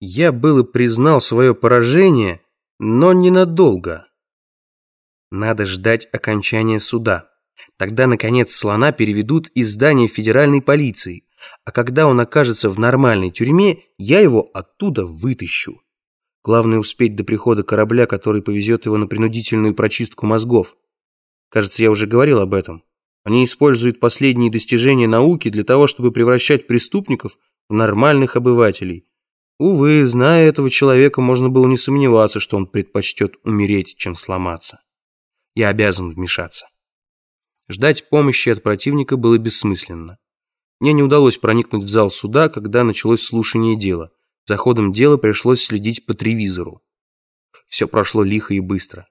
Я было признал свое поражение, но ненадолго. Надо ждать окончания суда. Тогда, наконец, слона переведут из здания федеральной полиции, а когда он окажется в нормальной тюрьме, я его оттуда вытащу. Главное успеть до прихода корабля, который повезет его на принудительную прочистку мозгов. Кажется, я уже говорил об этом. Они используют последние достижения науки для того, чтобы превращать преступников в нормальных обывателей. Увы, зная этого человека, можно было не сомневаться, что он предпочтет умереть, чем сломаться. Я обязан вмешаться. Ждать помощи от противника было бессмысленно. Мне не удалось проникнуть в зал суда, когда началось слушание дела. За ходом дела пришлось следить по телевизору. Все прошло лихо и быстро.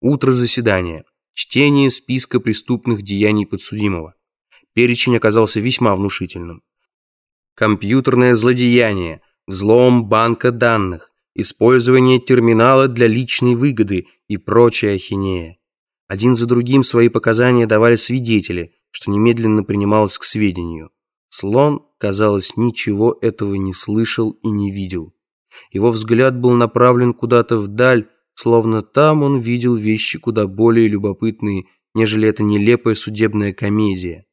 Утро заседания. Чтение списка преступных деяний подсудимого. Перечень оказался весьма внушительным. Компьютерное злодеяние, взлом банка данных, использование терминала для личной выгоды и прочая ахинея. Один за другим свои показания давали свидетели, что немедленно принималось к сведению. Слон, казалось, ничего этого не слышал и не видел. Его взгляд был направлен куда-то вдаль, словно там он видел вещи куда более любопытные, нежели эта нелепая судебная комедия.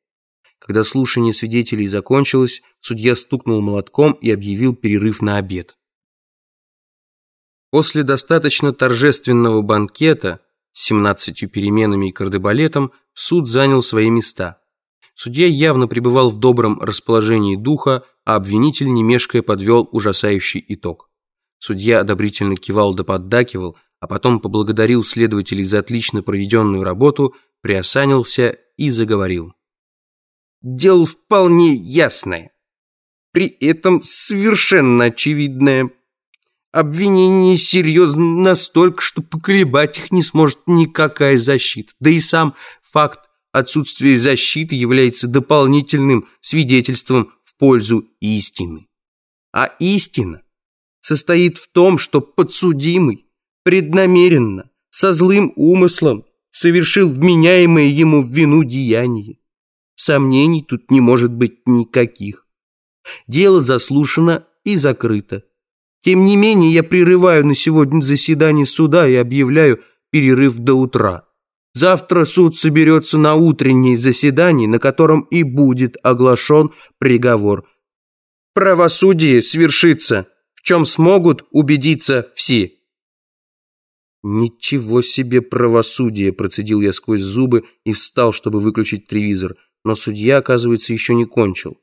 Когда слушание свидетелей закончилось, судья стукнул молотком и объявил перерыв на обед. После достаточно торжественного банкета с семнадцатью переменами и кардебалетом суд занял свои места. Судья явно пребывал в добром расположении духа, а обвинитель, не мешкая, подвел ужасающий итог. Судья одобрительно кивал да поддакивал, а потом поблагодарил следователей за отлично проведенную работу, приосанился и заговорил. «Дело вполне ясное, при этом совершенно очевидное. Обвинение серьезно настолько, что поколебать их не сможет никакая защита. Да и сам факт отсутствия защиты является дополнительным свидетельством в пользу истины. А истина состоит в том, что подсудимый преднамеренно, со злым умыслом совершил вменяемое ему в вину деяние. Сомнений тут не может быть никаких. Дело заслушано и закрыто. Тем не менее, я прерываю на сегодня заседание суда и объявляю перерыв до утра. Завтра суд соберется на утреннее заседание, на котором и будет оглашен приговор. Правосудие свершится, в чем смогут убедиться все. «Ничего себе правосудие!» – процедил я сквозь зубы и встал, чтобы выключить телевизор. Но судья, оказывается, еще не кончил.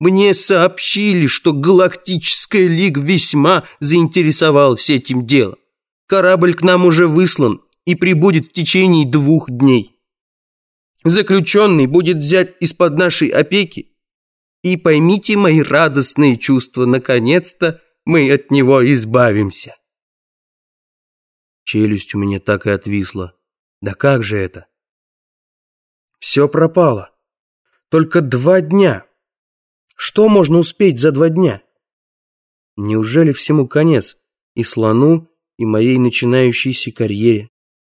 Мне сообщили, что Галактическая Лига весьма заинтересовалась этим делом. Корабль к нам уже выслан и прибудет в течение двух дней. Заключенный будет взять из-под нашей опеки. И поймите мои радостные чувства, наконец-то мы от него избавимся. Челюсть у меня так и отвисла. Да как же это? Все пропало. Только два дня. Что можно успеть за два дня? Неужели всему конец? И слону, и моей начинающейся карьере?